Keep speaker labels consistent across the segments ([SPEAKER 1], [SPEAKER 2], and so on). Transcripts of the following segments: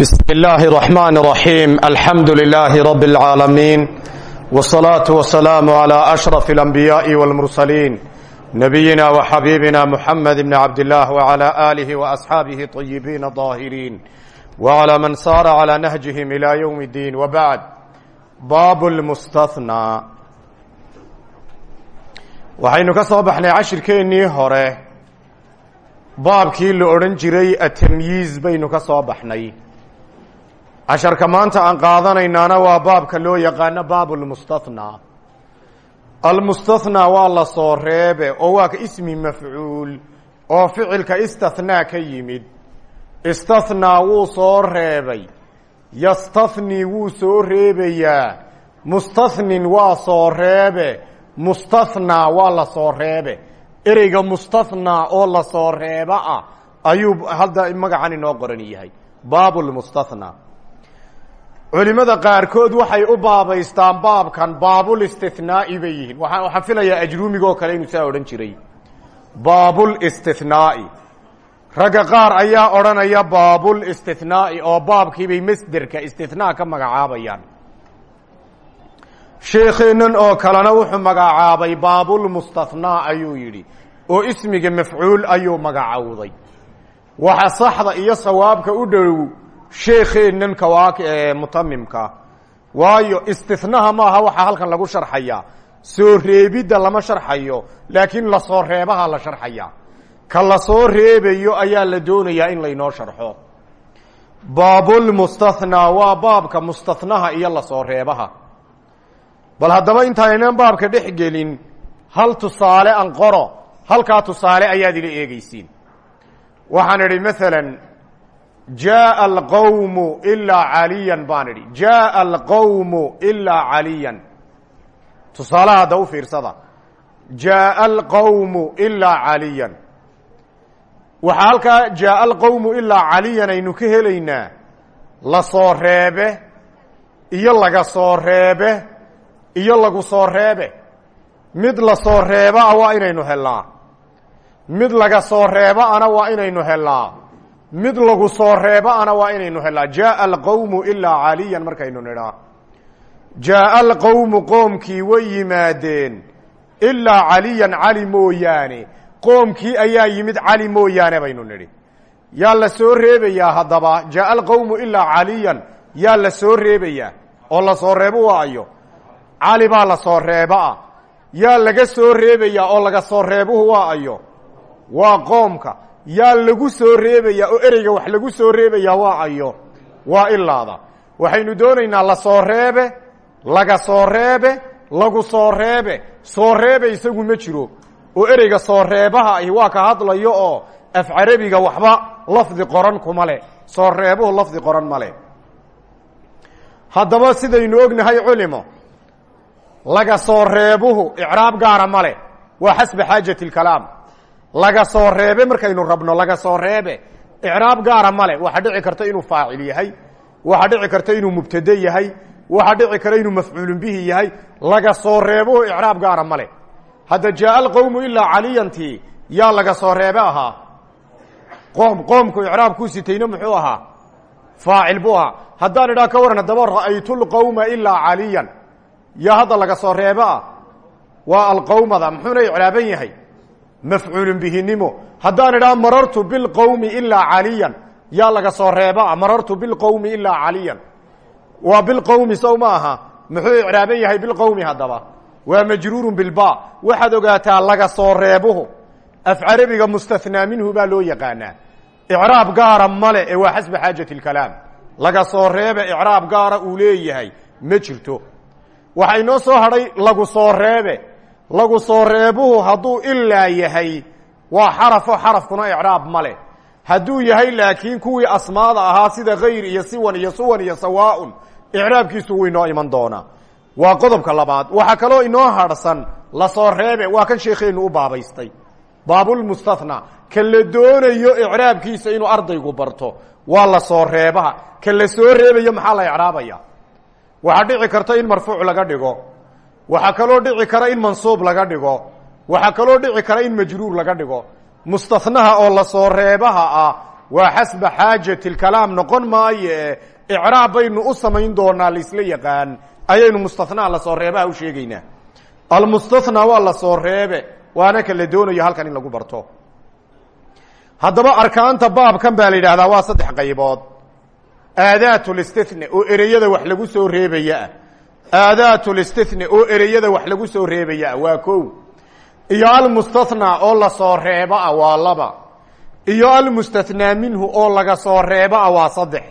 [SPEAKER 1] بسم الله الرحمن الرحيم الحمد لله رب العالمين والصلاة والسلام على أشرف الأنبياء والمرسلين نبينا وحبيبنا محمد بن عبد الله وعلى آله وأصحابه طيبين الظاهرين وعلى من صار على نهجهم إلى يوم الدين وبعد باب المستثنى waxaynu ka soo baxnay cashirkeennii hore baabkii la odhan jiray atamyiiz baynu ka soo baxnay casharka maanta aan qaadanaynaana waa baabka loo yaqaano baab lmustathnaa almustathnaa waa la soo reebe oo waa ka ismi mafcuul oo ficilka istathnaa ka yimid. Istathnaa wuu soo reebay. Yastathnii wuu soo reebayaa. Mustathnin waa soo reebe. Mustathnaa waa la soo reebe. Ereyga mustathnaa oo la soo reeba ah ayuu hadda magacan inoo qoran yahay. Baab lmustathnaa culimada qaarkood waxay u baabaystaan baabkan baabulistinaai bay yihiin. Waxaan filayaa ajruumigoo kale inuu saa odhan jiray. Baabulistinaai ragga qaar ayaa odhanaya baabulistinaai oo baabkiibay masderka istinaa ka magacaabayaan. Sheekeennan oo kalena wuxuu magacaabay baabulmustathnaa ayuu yidhi oo ismiga mafcuul ayuu magacowday waxa saxda iyo sawaabka u dhow sheekeennan kawaak ee mutamimka waayo istinaha maaha waxaa halkan lagu sharxayaa soo reebidda lama sharxayo laakiin la soo reebaha la sharxaya. Ka la soo reebayo ayaa la doonayaa in laynoo sharxo. Baabulmustathnaa waa baabka mustathnaha iyo la soo reebaha. Bal haddaba intaaynan baabka dhex gelin hal tusaale an qoro halkaa tusaale ayaad ila eegeysiin waxaan idhi maalan jaaa alqawmu ilaa caliyan baan idhi. Jaaa alqawmu ilaa caliyan. Tusaalaha hadda u fiirsada. Jaaa alqawmu ilaa caliyan. Waxaa halkaa jaaa alqawmu ilaa caliyan aynu ka helaynaa. La soo reebe iyo laga soo reebe iyo lagu soo reebe. Mid la soo reebaa waa inaynu helnaa. Mid laga soo reebaana waa inaynu helnaa mid lagu soo reebaana waa inaynu helnaa jaaa alqawmu ilaa caliyan markaynu nidhaa jaaa alqawmu qoomkii way yimaadeen. Ilaa caliyan cali mooyaane. Qoomkii ayaa yimid cali mooyaane baynu nidhi. Yaa la soo reebayaa haddaba? Jaaa alqawmu ilaa caliyan. Yaa la soo reebayaa? Oo la soo reebo waayo. Cali baa la soo reebaa yaa laga soo reebayaa oo laga soo reebuhu waa ayo waa qoomka yaa lagu soo reebayaa oo ereyga wax lagu soo reebayaa waa ayo waa ilaada. Waxaynu doonaynaa la soo reebe laga soo reebe lagu soo reebe. Soo reebe isagu ma jiro. Oo ereyga soo reebaha ahi waa ka hadlayo oo af carabiga waxba lafdi qoran kuma leh. Soo reebuhu lafdi qoran ma leh. Haddaba sidaynu ognahay culimo laga soo reebuhu icraab gaara ma leh. Waa xasba xaajati lkalaam laga soo reebe markaynu rabno laga soo reebe. Icraab gaara ma leh. Waxaa dhici karta inuu faacil yahay. Waxaa dhici karta inuu mubtade yahay. Waxaa dhici kara inuu mafcuulun bihi yahay. Laga soo reebuhu icraab gaara ma leh. Hadda jaaa alqowmu ilaa caliyantii yaa laga soo reebe ahaa. Qoom qoomku icraabkuu sitayna muxuu ahaa? Faacil buu ahaa. Haddaan idhaa ka waran haddaba ra'aytu lqowma ilaa caliyan. Yaa hadda laga soo reebe ah waa alqowmada muxuuna icraaban yahay mafcuulun bihinimo haddaan idhaa marartu bilqowmi ilaa caliyan. Yaa laga soo reeba ah marartu bilqowmi ilaa caliyan. Waa bilqowmi sow ma aha. Muxuu icraaban yahay bilqowmi haddaba? Waa majruurun bilba waxaad ogaataa laga soo reebuhu. Af carabiga mustathnaa minhu baa loo yaqaanaa. Icraab gaara male ee waa xasba xaajati lkalaam laga soo reebe icraab gaara uu leeyahay. Ma jirto. Waxaa inoo soo hadhay lagu soo reebe lagu soo reebuhu hadduu ilaa yahay waa xarafo xarafkuna icraab ma leh. Hadduu yahay laakiin kuwii asmaada ahaa sida kayr iyo siwan iyo suwan iyo sawaaun icraabkiisu wuu inoo iman doonaa. Waa qodobka labaad. Waxaa kaloo inoo harhsan la soo reebe waa kan sheekheenu u baabaystay. Baabulmustathnaa ka la doonayo icraabkiisa inuu ardaygu barto waa la soo reebaha. Ka la soo reebayo maxaa la icraabaya? Waxaa dhici karta in marfuuc laga dhigo waxaa kaloo dhici kara in mansuub laga dhigo. Waxaa kaloo dhici kara in majruur laga dhigo. Mustahnaha oo la soo reebaha ah waa xasba xaajati lkalaam noqon maaye. Icraab baynu u samayn doonaa laisla yaqaan. Ayaynu mustathnaa la soo reebaha u sheegaynaa almustathnaa waa la soo reebe waana ka la doonayo halkan in lagu barto. Haddaba arkaanta baabkan baa la yidhaahdaa waa saddex qaybood. Aadaat listithna oo ereyada wax lagu soo reebayaa aadaat listithna oo ereyada wax lagu soo reebayaa waa kow. Iyo almustathnaa oo la soo reeba ah waa laba. Iyo almustathnaa minhu oo laga soo reeba ah waa saddex.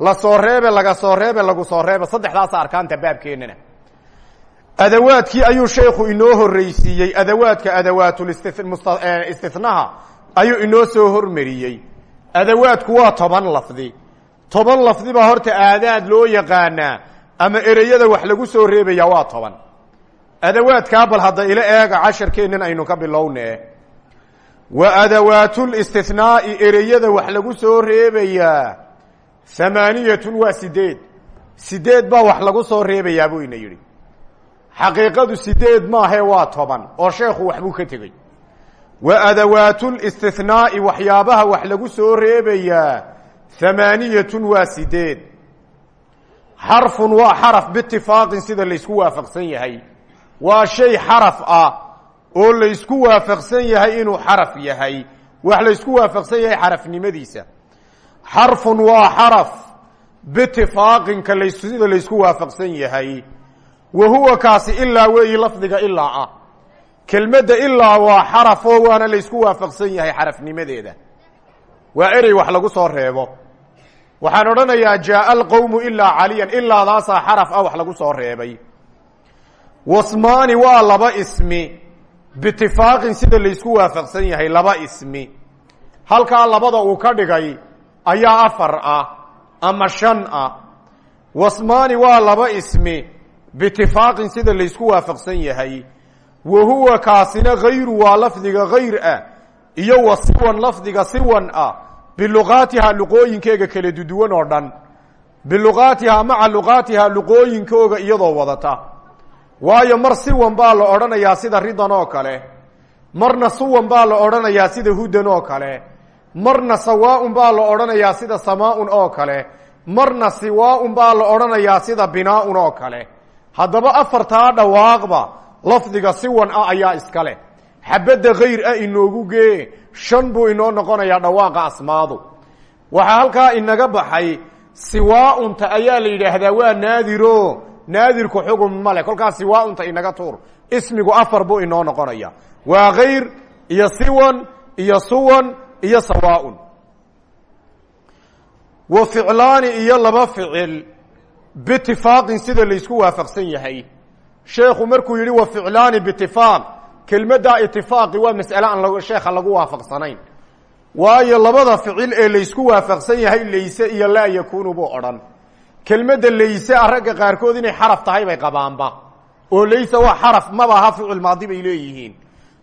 [SPEAKER 1] Lasoo reebe laga soo reebe lagu soo reebe. Saddexdaasa arkaanta baabkeenana. Adawaadkii ayuu sheekhu inoo horreysiiyey adawaadka adawaatulistithnaha ayuu inoo soo hormariyey. Adawaadku waa toban lafdi. Toban lafdi baa horta aadaad loo yaqaanaa ama ereyada wax lagu soo reebaya waa toban. Adawaadkaa bal hadda ila eega casharkeennan aynu ka bilownee. Wa adawaatulistithnaai ereyada wax lagu soo reebayaa hamaaniyatun waa sideed. Sideed baa wax lagu soo reebayaa buu ina yidhi. Xaqiiqadu sideed maahe waa toban oo sheekhu waxbuu ka tegey. Wa adawaatulistithnaai waxyaabaha wax lagu soo reebayaa hamaaniyatun waa sideed xarfun waa xaraf biitifaaqin sida laysku waafaqsan yahay. Waa shay xaraf ah oo laysku waafaqsan yahay inuu xaraf yahay. Wax laysku waafaqsan yahay xarafnimadiisa. Xarfun waa xaraf biitifaaqinka la sida laysku waafaqsan yahay. Wa huwa kaasi ilaa weeyi lafdiga ilaa ah. Kelmadda ilaa waa xarafoo waana laysku waafaqsan yahay xarafnimadeeda. Waa erey wax lagu soo reebo waxaan odhanayaa jaaa alqowmu ilaa caliyan ilaadaasaa xaraf ah wax lagu soo reebay. Wasmaani waa laba ismi. Biitifaaqin sida laysku waafaqsan yahay laba ismi. Halkaa labada uu ka dhigay ayaa afar ah ama shan ah. Wasmaani waa laba ismi. Biitifaaqin sida laysku waafaqsan yahay. Wa huwa kaasina hayru waa lafdiga hayr ah iyo wa siwan lafdiga siwan ah biluqaatihaa luqooyinkeega kala duduwan oo dhan biluqaatihaa maca luqaatihaa luqooyinkooga iyadoo wadata waayo mar siwan baa la odhanayaa sida ridan oo kale marna suwan baa la odhanayaa sida hudan oo kale marna sawaaun baa la odhanayaa sida samaaun oo kale marna siwaaun baa la odhanayaa sida binaaun oo kale haddaba afartaa dhawaaqba lafdiga siwan ah ayaa iska leh xabadda khayr ah inoogu gee shan buu inoo noqonayaa dhawaaqa asmaadu. Waxaa halkaa inaga baxay siwaaunta ayaa la yidhaahdaa waa naadiro. Naadirku xugun male kolkaas siwaaunta inaga tuur. Ismigu afar buu inoo noqonaya waa khayr iyo siwan iyo suwan iyo sawaaun. Wa ficlaani iyo laba ficil biitifaaqin sida laysku waafaqsan yahay. Sheekhu markuu yidhi wa ficlaani biitifaaq kelmaddaa itifaaqi waa mas'ale aan sheekha lagu waafaqsanayn. Waayo labada ficil ee laysku waafaqsan yahay layse iyo laa yakunu buu odhan. Kelmadda layse a ragga qaarkood inay xaraf tahay bay qabaanba. Oo laysa waa xaraf maba aha ficil maadi bay leeyihiin.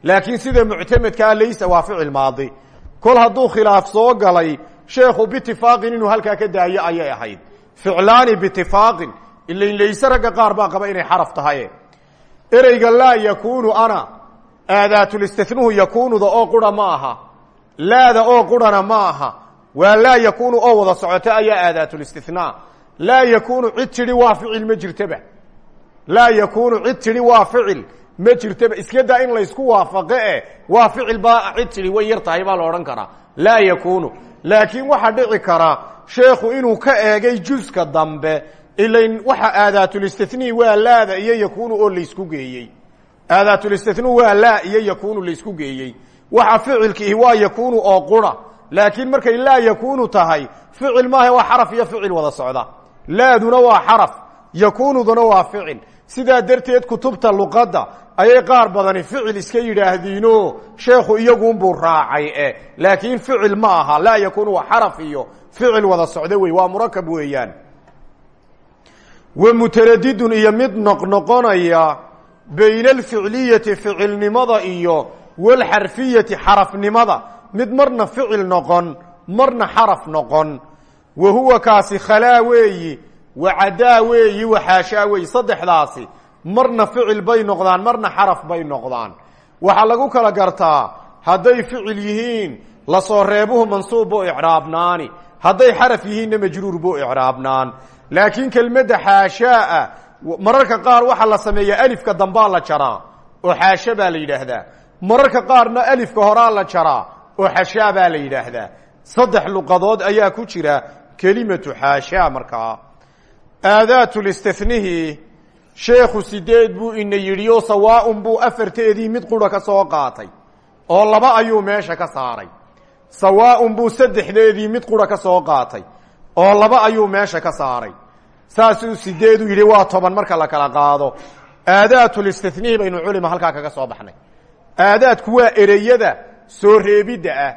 [SPEAKER 1] Laakiin sida muctamedkaa laysa waa ficil maadi. Kol hadduu khilaaf soo galay sheekhu biitifaaqin inuu halkaa ka daayo ayay ahayd. Ficlaani biitifaaqin ilain layse ragga qaar baa qaba inay xaraf tahaye. Ereyga laa yakunu ana aadaatulistithnuhu yakunuda oo qura ma aha. Laada oo qurana ma aha. Waa laa yakunu oo wada socoto ayaa aadaatulistithnaa laa yakunu cid tidhi waa ficil ma jirtaba. Laa yakunu cid tidhi waa ficil ma jirtaba. Iska daa in laysku waafaqe e waa ficil baa cid tidhi way yar tahay baa la odhan karaa. Laa yakunu laakiin waxaa dhici karaa sheekhu inuu ka eegay juska dambe ilain waxa waa laada iyo yakunu oo laysku geeyey aadaatulistithnuu waa laa iyo yakunu laysku geeyey. Waxa ficilkiihi waa yakunu oo qura. Laakiin markay laa yakunu tahay ficil maaha waa xaraf iyo ficil wada socda. Laaduna waa xaraf yakunuduna waa ficil. Sidaa darteed kutubta luqadda ayay qaar badani ficil iska yidhaahdiino sheekhu iyagunbuu raacay e. Laakiin ficil ma aha. Laa yakunu waa xaraf iyo ficil wada socdo wey waa murakab weeyaan. Wa iyo mid noqnoqonaya bayna alficliyati ficilnimada iyo walxarfiyati xarafnimada. Mid marna ficil noqon marna xaraf noqon. Wa huwa kaasi khalaa weeyi wacadaa weeyi waxaashaa weeyi. Saddexdaasi marna ficil bay noqdaan marna xaraf bay noqdaan. Waxaa lagu kala gartaa hadday ficil yihiin la soo reebuhu mansuub buu icraabnaani. Hadday xaraf yihiinna majruur buu icraabnaan. Laakiin kelmadda xaashaaa mararka qaar waxaa la sameeyaa alifka dambaa la jaraa oo xaasha baa la yidhaahdaa. Mararka qaarna alifka horaa la jaraa oo xashaa baa la yidhaahdaa. Saddex luqadood ayaa ku jira kelimatu xaashaa markaa aadaatulistinihi sheekhu sideed buu ina yidhi oo sawaaun buu afarteedii mid qura ka soo qaatay oo laba ayuu meesha ka saaray. Sawaaun buu saddexdeedii mid qura ka soo qaatay oo laba ayuu meesha ka saaray saasuu sideedu yidhi waa toban marka la kala qaado. Aadaatulistinihi baynu culima halkaa kaga soo baxnay. Aadaadku waa ereyada soo reebidda ah.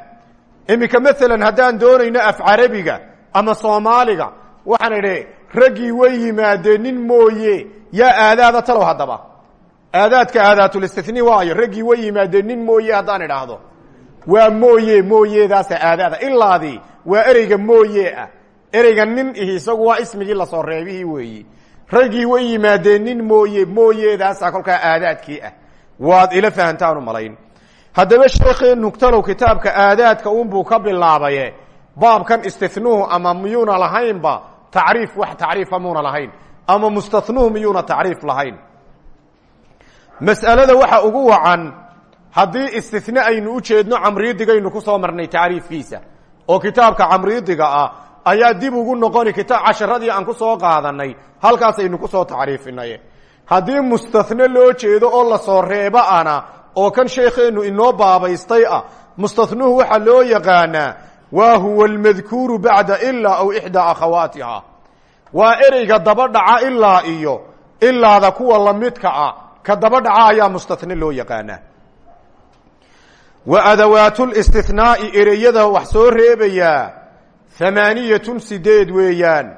[SPEAKER 1] Iminka maalan haddaan doonayno af carabiga ama soomaaliga waxaan idhi raggii way yimaadeen nin mooye yaa aadaada talow haddaba. Aadaadka aadaatulistini waayo raggii way yimaadeen nin mooye haddaan idhaahdo. Waa mooye mooyedaasa aadaada ilaadii waa ereyga mooye ah ereyga nin ihi isagu waa ismigii la soo reebihii weeyi. Raggii way yimaadeen nin mooye mooyedaasa kolkaa aadaadkii ah. Waad ila fahantaan u malayn. Haddaba sheekheenu talow kitaabka aadaadka unbuu ka bilaabaye. Baabkan istinuhu ama miyuuna lahaynba tacriif wax tacriifa muuna lahayn. Ama mustanuhu miyuuna tacriif lahayn. Mas'alada waxa ugu wacan haddii istine aynu u jeedno camriidigaynu ku soo marnay tacriifkiisa oo kitaabka camriidiga ah ayaa dib ugu noqoni kitaab casharadii aan ku soo qaadanay halkaasaynu ku soo tacriifinay haddii mustane loo jeedo oo la soo reebo ana oo kan sheekheenu inoo baabaystay ah mustanuhu waxaa loo yaqaanaa wa huwa almadkuuru bacda ilaa aw ixdaa akhawaatiha waa ereyga daba dhaca ilaa iyo ilaada kuwa lamidka ah ka daba dhaca ayaa mustane loo yaqaanaa. Wa adawaatulistinaai ereyada wax soo reebayaa hamaaniyatun sideed weeyaan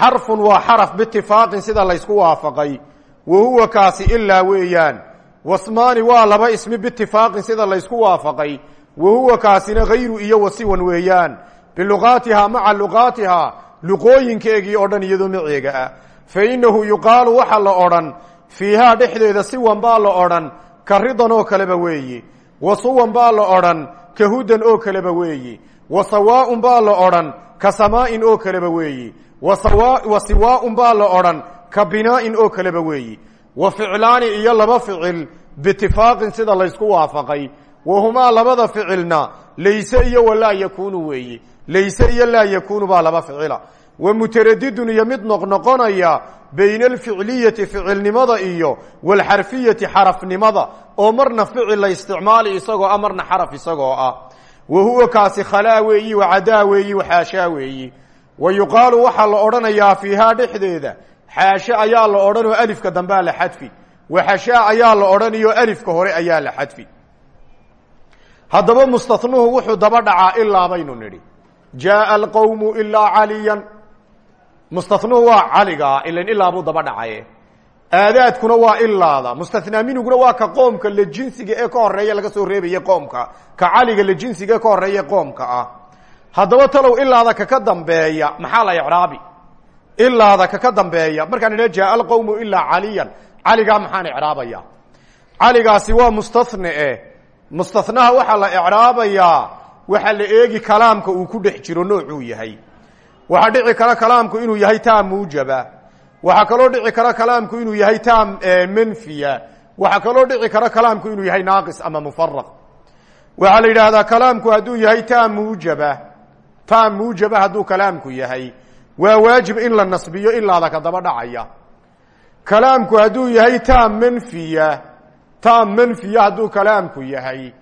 [SPEAKER 1] xarfun waa xaraf biitifaaqin sida laysku waafaqay wa huwa kaasi ilaa weeyaan wasmaani waa laba ismi biitifaaqin sida laysku waafaqay wa huwa kaasina hayru iyo wasiwan weeyaan biluqaatihaa maca luqaatihaa luqooyinkeegii oo dhan iyadoo maceega ah fa innahu yuqaalu waxa la odhan fiihaa dhexdeeda siwan baa la odhan ka ridan oo kaleba weeyi wa baa la odhan ka hudan oo kaleba weeyi wa sawaaun baa la odhan ka samaa'in oo kaleba weeyi. Wa siwaaun baa la odhan ka binaa'in oo kaleba weeyi. Wa ficlaani iyo laba ficil biitifaaqin sida laysku waafaqay. Wahumaa labada ficilna layse iyo walaa yakuunu weeyi. Layse iyo laa yakuunu baa laba ficila. Wa mutaradidun iyo mid noqnoqonaya bayna alficliyati ficilnimada iyo walxarfiyati xarafnimada. Oo marna ficil la isticmaali isagoo ah marna xaraf isagoo ah wa huwa kaasi khalaa weeyi wacadaa weeyi waxaashaa weeyi. Wa yuqaalu waxaa la odhanayaa fiihaa dhexdeeda xaashe ayaa la odhan oo alifka dambea la xadfi. Waxashaa ayaa la odhanayo alifka hore ayaa la xadfi. Haddaba mustanuhu wuxuu daba dhacaa ilaa baynu nidhi. Jaaa alqowmu ilaa caliyan. Mustanuhu waa caliga ilan ilaa buu daba dhacaye aadaadkuna waa ilaada. Mustanaa minhuguna waa ka qoomka la jinsiga ee ka horreeya laga soo reebaya qoomka. Ka caliga la jinsiga ee ka horreeya qoomka ah. Haddaba talow ilaada kaka dambeeya maxaa la icraabi? Ilaada kaka dambeeya. Markaan idha jaaa alqowmu ilaa caliyan. Caligaa maxaan icraabaya caligaasi waa mustane mustanaha waxaa la icraabayaa waxaa la eegi kalaamka uu ku dhex jiro noocuu yahay. Waxaa dhici kara kalaamku inuu yahay taam muujaba waxaa kaloo dhici kara kalaamku inuu yahay taam manfiya. Waxaa kaloo dhici kara kalaamku inuu yahay naaqis ama mufaraq waxaa la yidhaahdaa kalaamku hadduu yahay taam muujaba. Taam muujaba hadduu kalaamku yahay. Waa waajib in la nasbiyo ilaada ka daba dhacaya. Kalaamku hadduu yahay taam manfiya. Taam manfiya hadduu kalaamku yahay.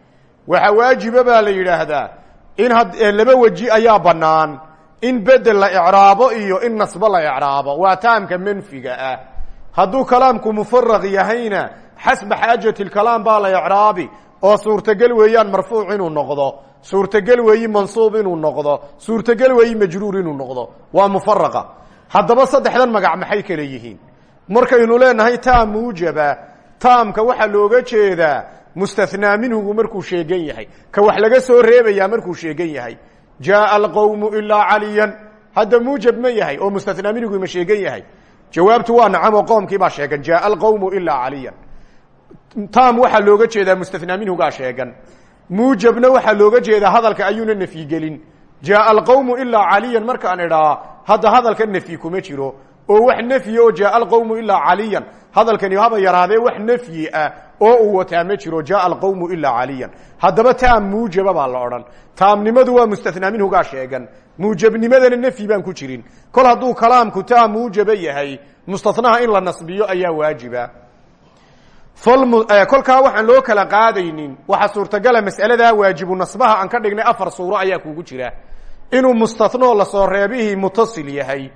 [SPEAKER 1] Waxaa waajiba baa la yidhaahdaa. In laba weji ayaa bannaan in bedel la icraabo iyo in nasbo la icraabo. Waa taamka manfiga ah. Hadduu kalaamku mufaraq yahayna xasba xaajati lkalaam baa la icraabi oo suurtogel weeyaan marfuuc inuu noqdo suurtogel weeyi mansuub inuu noqdo suurtogel weeyi majruur inuu noqdo. Waa mufaraqa haddaba saddexdan magac maxay kale yihiin? Markaynu leenahay taam muujaba taamka waxaa looga jeedaa mustanaa minhugu markuu sheegan yahay. Ka wax laga soo reebayaa markuu sheegan yahay jaaa alqowmu ilaa caliyan. Hadda muujab ma yahay oo mustanaa minhugu ma sheegan yahay. Jawaabtu waa nacam oo qoomkii baa sheegan jaaa alqowmu ilaa caliyan. Taam waxaa looga jeedaa mustanaa minhugaa sheegan. Muujabna waxaa looga jeedaa hadalka ayuuna nafyigelin jaaa alqowmu ilaa caliyan. Markaan idhaa hadda hadalka nafyi kuma jiro oo wax nafyi oo jaaa alqowmu ilaa caliyan. Hadalkani haba yaraadee wax nafyi ah oo uu wataa ma jiro jaaa alqowmu ilaa caliyan. Haddaba taam muujaba baa la odhan. Taamnimadu waa mustathnaa minhugaa sheegan. Muujabnimadana nafyi baan ku jirin. Kol hadduu kalaamku taam muujaba yahay mustathnaha in la nasbiyo ayaa waajiba. Kolkaa waxaan loo kala qaadaynin. Waxaa suurtagala mas'aladaa waajibu nasbaha aan ka dhignay afar suuro ayaa kugu jira. Inuu mustathnoo la soo reebihii mutasil yahay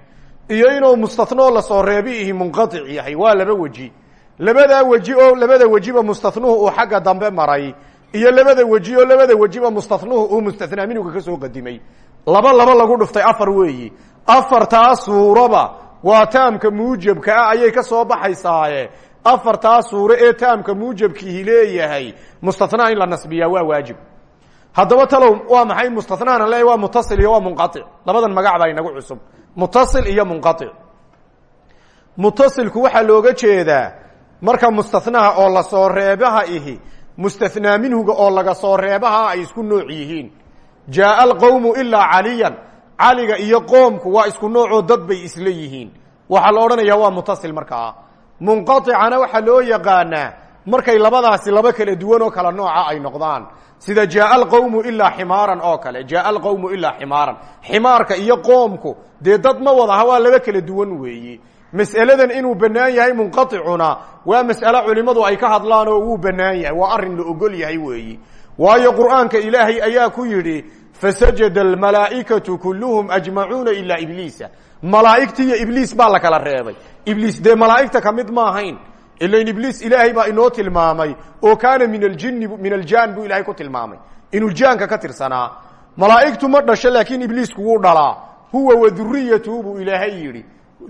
[SPEAKER 1] iyo inuu mustathnoo la soo reebihii munqatic yahay waa laba weji. Labadaa weji oo labada wejiba mustathnuhu uu xagga dambe maray iyo labada weji oo labada wejiba mustathnuhu uu mustathnaa minhuga ka soo qadimay. Laba laba lagu dhuftay afar weeyi. Afartaa suuraba waa taamka muujabka ah ayay ka soo baxaysaaye. Afartaa suuro ee taamka muujabkiihi leeyahay mustathnaa in la nasbiyaa waa waajib. Haddaba talow waa maxay mustathnahana le waa mutasil iyo waa munqaic labadan magac baa inagu cusub mutasil iyo munqaic mutasilku waxaa looga jeedaa marka mustathnaha oo la soo reebaha ihi mustathnaa minhuga oo laga soo reebaha ay isku nooc yihiin. Jaaa alqowmu ilaa caliyan caliga iyo qoomku waa isku noocoo dad bay isla yihiin. Waxaa la odhanayaa waa mutasil markaa munqaicana waxaa loo yaqaanaa markay labadaasi laba kala duwan oo kala nooca ay noqdaan sida jaaa alqowmu ilaa ximaaran oo kale jaaa alqowmu ilaa ximaaran. Ximaarka iyo qoomku dee dad ma wadaha waa laba kala duwan weeyi. Mas'aladan inuu bannaan yahay munqaicuna waa mas'ale culimmadu ay ka hadlaan oo wuu bannaan yahay waa arrin la ogol yahay weeyi. Waayo qur'aanka ilaahay ayaa ku yidhi fasajada almalaa'ikatu kulluhum ajmacuuna ilaa ibliisa. Malaa'igti iyo ibliis baa la kala reebay. Ibliis dee malaa'igta ka mid ma ahayn ilain ibliis ilaahay baa inoo tilmaamay oo kaana min aljini min aljaan buu ilahay ku tilmaamay. Inuu jaanka ka tirsanaa. Malaa'igtu ma dhasho laakiin ibliisku wuu dhalaa. Huwa wa duriyatuhu buu ilaahay yidhi.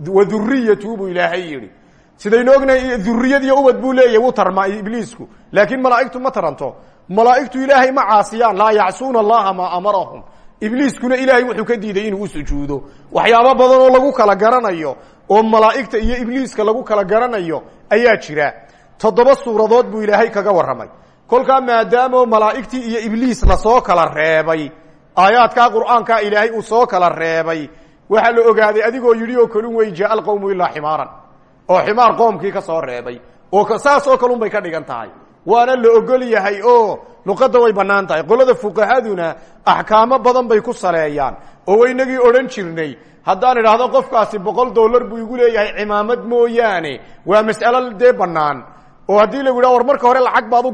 [SPEAKER 1] Wa duriyatuhu buu ilaahay yidhi. Sidaynu ognahay duriyad iyo ubad buu leeyahy wuu tarmaa ibliisku laakiin malaa'igtu ma taranto. Malaa'igtu ilaahay ma caasiyaan. Laa yacsuuna allaha maa amarahum. Ibliiskuna ilaahay wuxuu ka diiday inuu u sujuudo. Waxyaabo badan oo lagu kala garanayo oo malaa'igta iyo ibliiska lagu kala garanayo ayaa jira. Toddoba suuradood buu ilaahay kaga warramay. Kolkaa maadaamo malaa'igtii iyo ibliis la soo kala reebay aayaadkaa qur'aankaa ilaahay uu soo kala reebay waxaa la ogaaday adigoo yidhi oo kalun wey jaaa alqowmu ilaa ximaaran. Oo ximaar qoomkii ka soo reebay. Oo saas oo kalun bay ka dhigan tahay waana la ogol yahay oo luqadda way bannaan tahay. Qolada fuqahaduna axkaamo badan bay ku saleeyaan oo waynagii odhan jirnay. Haddaan idhaahdo qofkaasi boqol dollar buu igu leeyahay cimaamad mooyaane waa mas'alo dee bannaan. Oo haddii lagu yidhaha war marka hore lacag baad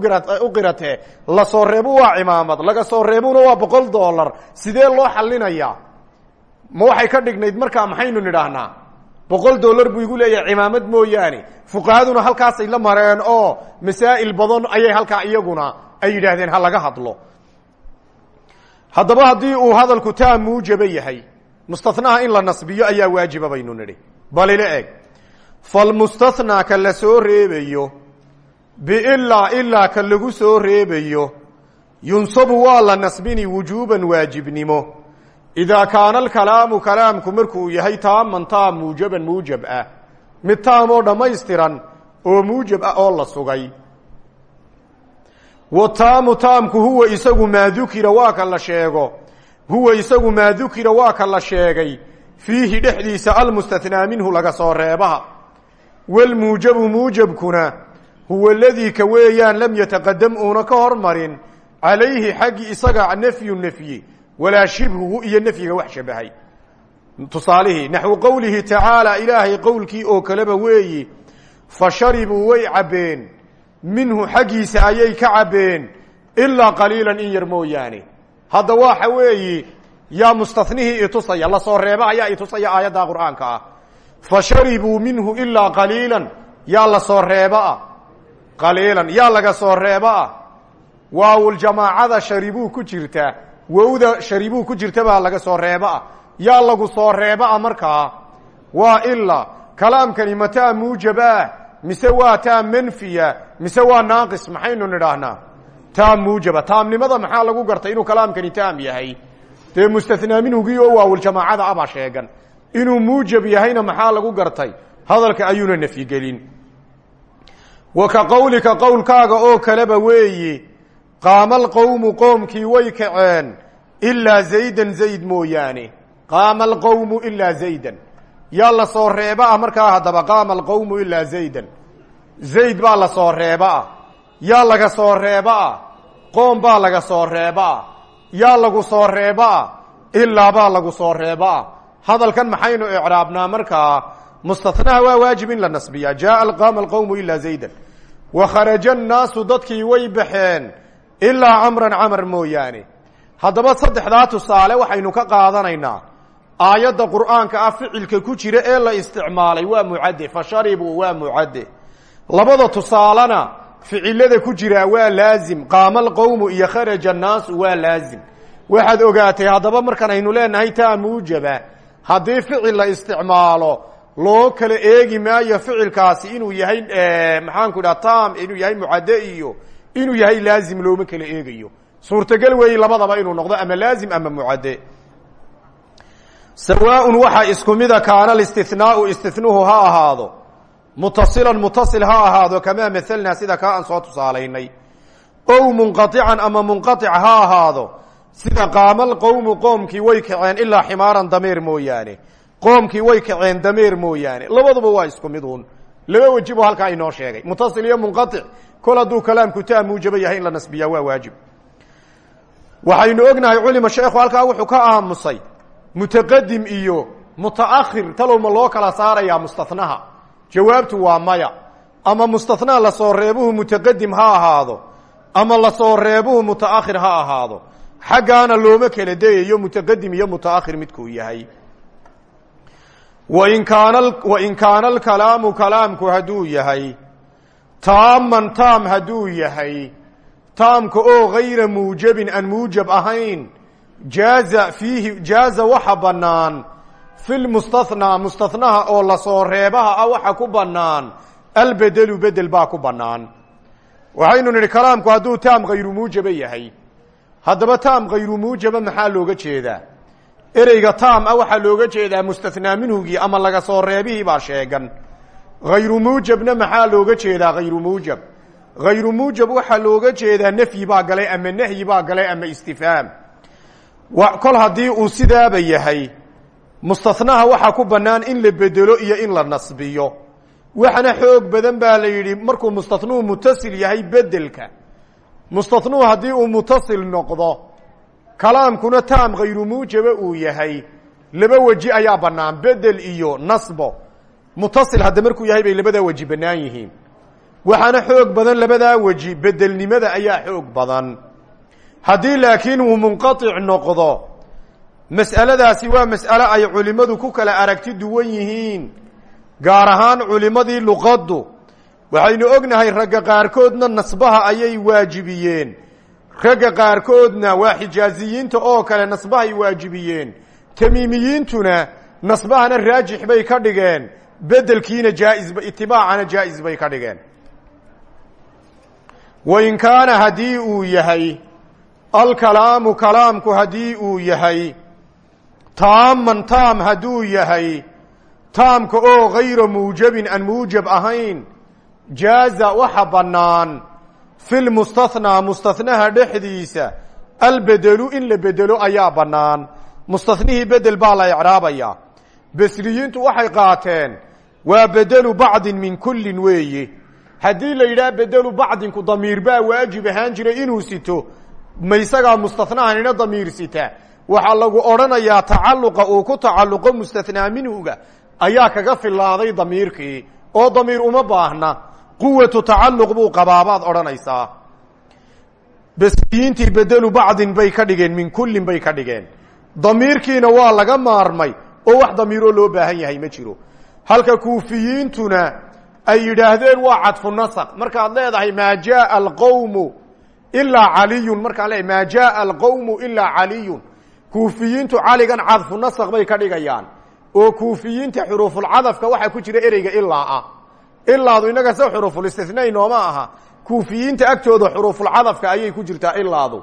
[SPEAKER 1] u qiratee la soo reebu waa cimaamad laga soo reebuna waa boqol dollar sidee loo xallinayaa? Ma waxay ka dhignayd markaa maxaynu nidhaahnaa boqol dollar buu igu leeyahay cimaamad mooyaane. Fuqahaduna halkaasay la mareen oo masaa'il badan ayay halkaa iyaguna ay yidhaahdeen ha laga hadlo. Haddaba haddii uu hadalku taa muujaba yahay mustathnaha in la nasbiyo ayaa waajiba baynu nidhi. Bal ila eg falmustathnaa ka la soo reebayo biilaa ilaa ka lagu soo reebayo yunsabu waa la nasbini wujuuban waajibnimo idaa kaana alkalaamu kalaamku markuu yahay taaman taam muujaban muujab ah mid taam oo dhammaystiran oo muujab ah oo la sugay wa taamu taamku huwa isagu maa dukira waa ka la sheego huwa isagu maa dukira waa ka la sheegay fiihi dhexdiisa almustathnaa minhu laga soo reebaha walmuujabu muujabkuna huwa aladii ka weeyaan lam yataqadam uuna ka hormarin calayhi xaggii isaga nafyu nafyi walaa shibhuhu iyo nafyiga wax shabahay tusaalihii naxwu qowlihi tacaala ilaahay qowlkii oo kaleba weeyi fa sharibuu way cabbeen minhu xaggiisa ayay ka cabbeen ilaa qaliilan in yar mooyaane hadda waxa weeyi yaa mustathnihii itusaya la soo reeba ayaa itusaya aayadda qur'aanka ah fa sharibuu minhu ilaa qaliilan yaa la soo reeba ah qaliilan yaa laga soo reeba ah waawul jamaacada sharibuu ku jirta wowda sharibuu ku jirta baa laga soo reeba ah yaa lagu soo reeba ah markaa waa ilaa kalaamkani mataa muujaba mise waa taa manfiya mise waa naaqis maxaynu nidhaahnaa taam muujaba taamnimada maxaa lagu gartay inuu kalaamkani taam yahay? Dee mustathnaa minhugii oo waawuljamaacada abaa sheegan. Inuu muujab yahayna maxaa lagu gartay? Hadalka ayuuna nafyigelin wa ka qowlika qowlkaaga oo kaleba weeyi qaama alqowmu qoomkii way kaceen ilaa zaydan zayd mooyaane qaama alqowmu ilaa zaydan yaa la soo reeba ah markaa haddaba qaama alqowmu ilaa zaydan zayd baa la soo reeba ah yaa laga soo reeba ah qoom baa laga soo reeba ah yaa lagu soo reeba ah ilaa baa lagu soo reeba ah hadalkan maxaynu icraabnaa markaa mustatnaha waa waajib in la nasbiya jaaa qaama alqowmu ilaa zaydan wa way baxeen ilaa camran camar mooyaane. Haddaba saddexdaa tusaale waxaynu ka qaadanaynaa. Aayadda qur'aanka ah ficilka ku jira ee la isticmaalay waa mucadde fa sharibuu waa mucadde labada tusaalena ficilada ku jiraa waa laazim qaama alqowmu iyo kharaja annaasu waa laazim. Waxaad ogaatay haddaba markaan aynu leenahay taa muujaba haddii ficil la isticmaalo loo kala eegi maayo ficilkaasi inuu yahay maxaanku dhaha tam inuu yahay mucadde iyo inuu yahay laazim looma kala eegayo. Suurtagal weeye labadaba inuu noqdo ama laazim ama mucadde. Sawaaun waxaa isku mida kaana alistinaau istinuhu ha ahaado. Mutasilan mutasil ha ahaado kamaa mahalnaa sida kaa aan soo tusaalaynay. Ow munqaican ama munqaic ha ahaado. Sida qaama alqowmu qoomkii way kaceen ilaa ximaaran dameer mooyaane. Qoomkii way kaceen dameer mooyaane. Labaduba waa isku mid uun laba weji buu halkaa inoo sheegay. Mutasil iyo munqaic kol hadduu kalaamku taa muujaba yahay in la nasbiyaa waa waajib. Waxaynu ognahay culima sheekhu halkaa wuxuu ka aamusay mutaqadim iyo mutaakhir. Talowma loo kala saarayaa mustanaha jawaabtu waa maya. Ama mustanaa la soo reebuhu mutaqadim ha ahaado ama la soo reebuhu mutaakhir ha ahaado. Xaggaana looma kala dayayo mutaqadim iyo mutaakhir midkuu yahay wain kaana alkalaamu kalaamku hadduu yahay. Taaman taam hadduu yahay. Taamka oo gayra muujabin aan muujab ahayn. Jaaza fiihi jaaza waxa bannaan. Fi lmustathnaa mustathnaha oo la soo reebaha ah waxa ku bannaan. Albedelu bedel baa ku bannaan. Waxaynu nidhi kalaamku hadduu taam hayru muujaba yahay. Haddaba taam hayru muujaba maxaa looga jeedaa ereyga taam ah waxaa looga jeedaa mustathnaa minhugii ama laga soo reebihii baa sheegan. Hayru muujabna maxaa looga jeedaa hayru muujab? Hayru muujab waxaa looga jeedaa nafyi baa galay ama nahyi baa galay ama istifhaam kol haddii uu sidaaba yahay mustathnaha waxaa ku bannaan in la bedelo iyo in la nasbiyo. Waxana xoog badan baa la yidhi markuu mustathnuhu mutasil yahay bedelka mustathnuhu haddii uu mutasil noqdo kalaamkuna taam hayru muujaba uu yahay. Laba weji ayaa bannaan bedel iyo nasbo. Mutasil hadda markuu yahay bay labadaa weji bannaan yihiin. Waxaana xoog badan labadaa weji bedelnimada ayaa xoog badan. Haddii laakiin uu munqatic noqdo mas'aladaasi waa mas'ale ay culimmadu ku kala aragti duwan yihiin gaar ahaan culimmadii luqaddu. Waxaynu ognahay ragga qaarkoodna nasbaha ayay waajibiyeen ragga qaarkoodna waa xijaaziyiinta oo kale nasbahay waajibiyeen. Tamiimiyiintuna nasbahana raajix bay ka dhigeen. Bedelkiina jaaiba itibaacana jaa-is bay ka dhigeen. Wain kaana haddii uu yahay alkalaamu kalaamku haddii uu yahay taaman taam hadduu yahay taamka oo gayra muujabin aan muujab ahayn jaaza waxa bannaan fi lmustathnaa mustathnaha dhexdiisa albedelu in la bedelo ayaa bannaan. Mustathnihii bedel baa la ecraabayaa besriyiintu waxay qaateen waa bedelu bacdin min kullin weeye. Haddii la yidhaha bedelu bacdinku damiir baa waajib ahaan jiray inuu sito maysagaa mustathnahanina damiir sita. Waxaa lagu odhanayaa tacalluqa uu ku tacalluqo mustathnaa minhuga ayaa kaga filaaday damiirkii oo damiir uma baahna quwatu tacalluq buu qabaabaad odhanaysaa. Besiyiintii bedelu bacdin bay ka dhigeen min kullin bay ka dhigeen. Damiirkiina waa laga maarmay oo wax damiiroo loo baahan yahay ma jiro. Halka kuufiyiintuna ay yidhaahdeen waa cadfu nasq markaad leedahay maa jaaa alqowmu ilaa caliyun. Markaan leedahay maa jaaa alqowmu ilaa caliyun. Kuufiyiintu caligan cadfu nasq bay ka dhigayaan. Oo kuufiyiinta xuruufulcadafka waxaa ku jira ereyga ilaa ah ilaadu inaga se xuruufulistinayn nooma aha. Kuufiyiinta agtooda xuruufulcadafka ayay ku jirtaa ilaadu.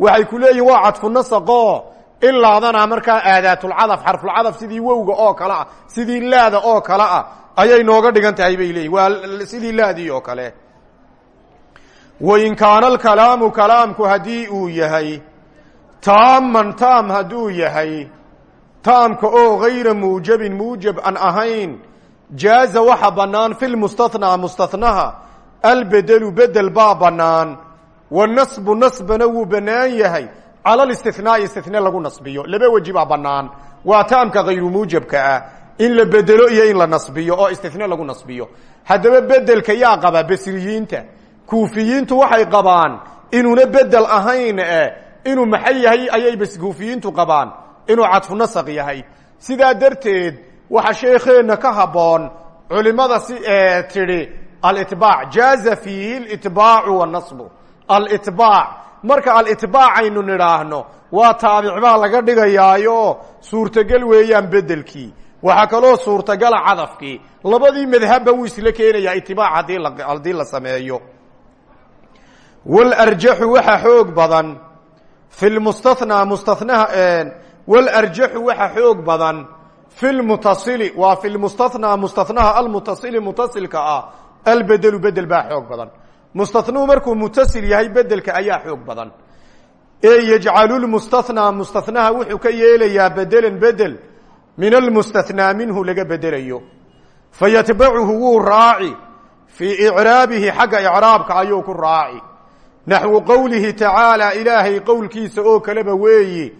[SPEAKER 1] Waxay ku leeyihiin waa cadfu nasaqo. Ilaadana markaa aadaatulcadaf xarfulcadaf sidii wowga oo kale ah sidii laada oo kale ah ayay nooga dhigan tahay bay leeyihiin waa sidii laadii oo kale. Wain kaana alkalaamu kalaamku haddii uu yahay taaman taam hadduu yahay taamka oo gayra muujabin muujab aan ahayn jaaza waxa bannaan fi lmustathnaa mustathnaha albedelu bedel baa bannaan wanasbu nasbana wuu bannaan yahay cala listihnaai istihne lagu nasbiyo laba weji baa bannaan waa taamka hayru muujabka ah in la bedelo iyo in la nasbiyo oo istihne lagu nasbiyo. Haddaba bedelka yaa qaba basriyiinta kuufiyiintu waxay qabaan inuuna bedel ahayn e inuu maxay yahay ayay kuufiyiintu qabaan inuu cadfu nasaq yahay. Sidaa darteed waxa sheekheenna ka habboon culimada si ee tidhi alitbaac. Jaaza fiihi litbaacu wanasbu alitbaac. Marka alitbaac aynu nidhaahno waa taabic baa laga dhigayaayo suurtogel weeyaan bedelkii waxaa kaloo suurtagala cadafkii. Labadii madhabba wuu isla keenayaa itibaac haddii la haddii la sameeyo. Walarjaxu waxa xoog badan. Fi lmustathnaa mustathnaha walarjaxu waxa xoog badan fi lmutasili waa fi lmustathnaa mustathnaha almutasili mutasilka ah albedelu bedel baa xoog badan. Mustathnuhu markuu mutasil yahay bedelka ayaa xoog badan. Ee yajcalu lmustathnaa mustathnaha wuxuu ka yeelayaa bedelan bedel min almustathnaa minhu laga bedelayo. Fayatbacuhu wuu raaci fii icraabihi xagga icraabka ayuu ku raaci. Naxwu qowlihi tacaala ilaahay qowlkiisa oo kaleba weeyi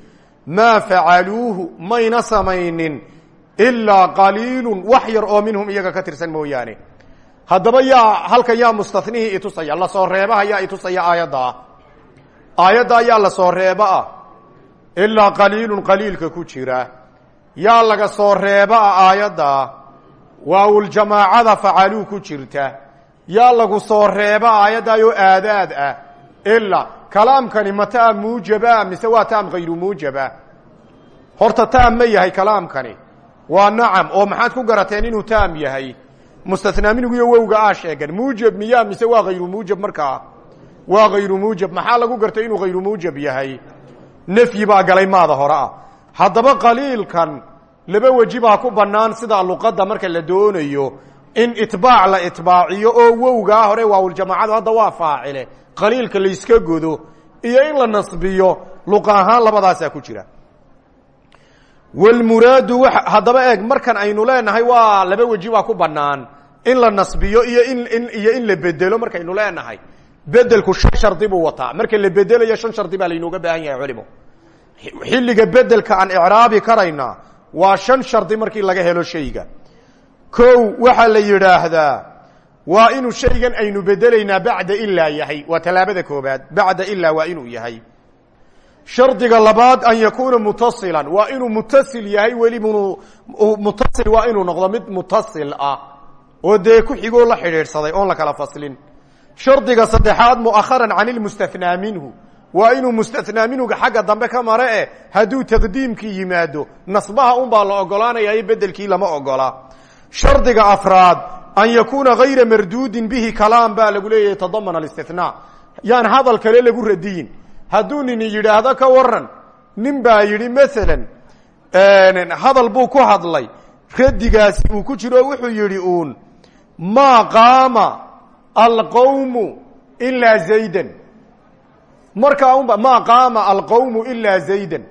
[SPEAKER 1] maa facaluuhu mayna samaynin ilaa qaliilun wax yar oo minhum iyaga ka tirsan mooyaane. Haddaba yaa halkan yaa mustanihii itusaya la soo reebaha yaa itusaya aayaddaa aayaddaa yaa la soo reeba ah ilaa qaliilun qaliilka ku jira. Yaa laga soo reeba ah aayaddaa waawuljamaacada facaluu ku jirta. Yaa lagu soo reeba aayaddaayoo aadaad ah. Ilaa kalaamkani ma taam muujaba mise waa taam hayru muujaba horta taam ma yahay kalaamkani waa nacam oo maxaad ku garateen inuu taam yahay. Mustathnaa miniguyo wowga aa sheegan muujab miyaa mise waa hayru muujab markaa? Waa hayru muujab maxaa lagu gartay inuu hayru muujab yahay? Nefyi baa galay maada hore ah. Haddaba qaliilkan laba weji baa ku bannaan sida luqadda marka la doonayo. In itbaac la itbaaciyo oo wowgaa hore waawuljamaacadu hadda waa faacile qaliilka layska godo iyo in la nasbiyo luqa ahaan labadaasaa ku jira walmuraadu wa haddaba eeg markan aynu leenahay waa laba weji baa ku bannaan. In la nasbiyo iyo in iyo in la bedelo markaynu leenahay. Bedelku shan shardi buu wataa. Marka la bedelayo shan shardi baa laynooga baahan yahay culimo xilliga bedelka aan icraabi karaynaa waa shan shardi markii laga helo shayga. Kow waxaa la yidhaahdaa waa inuu shaygan aynu bedelaynaa bacda ilaa yahay. Waa tallaabada koobaad. Bacda ilaa waa inuu yahay shardiga labaad an yakuuna mutasilan. Waa inuu mutasil yahay weli mutasil waa inuu noqdo mid mutasil ah. Oo ku xigoo la xidhiidhsaday oon la kala faslin. Shardiga saddexaad mu'aharan can ilmustathnaa minhu. Waa inuu mustathnaa minhuga xagga dambe ka mare eh hadduu yimaado nasbaha un baa la ogolaanayaa bedelkii lama ogola shardiga afraad an yakuuna gayra marduudin bihi kalaam baa lagu leeyahay tadamana alistithnaa yaan hadal kale lagu radiyin hadduu nin yidhaahdo ka waran nin baa yidhi maalan hadal buu ku hadlay. Radigaasi uu ku jiro wuxuu yidhi uun maa qaama alqowmu ilaa zaydan. Markaa unba maa qaama alqowmu ilaa zaydan.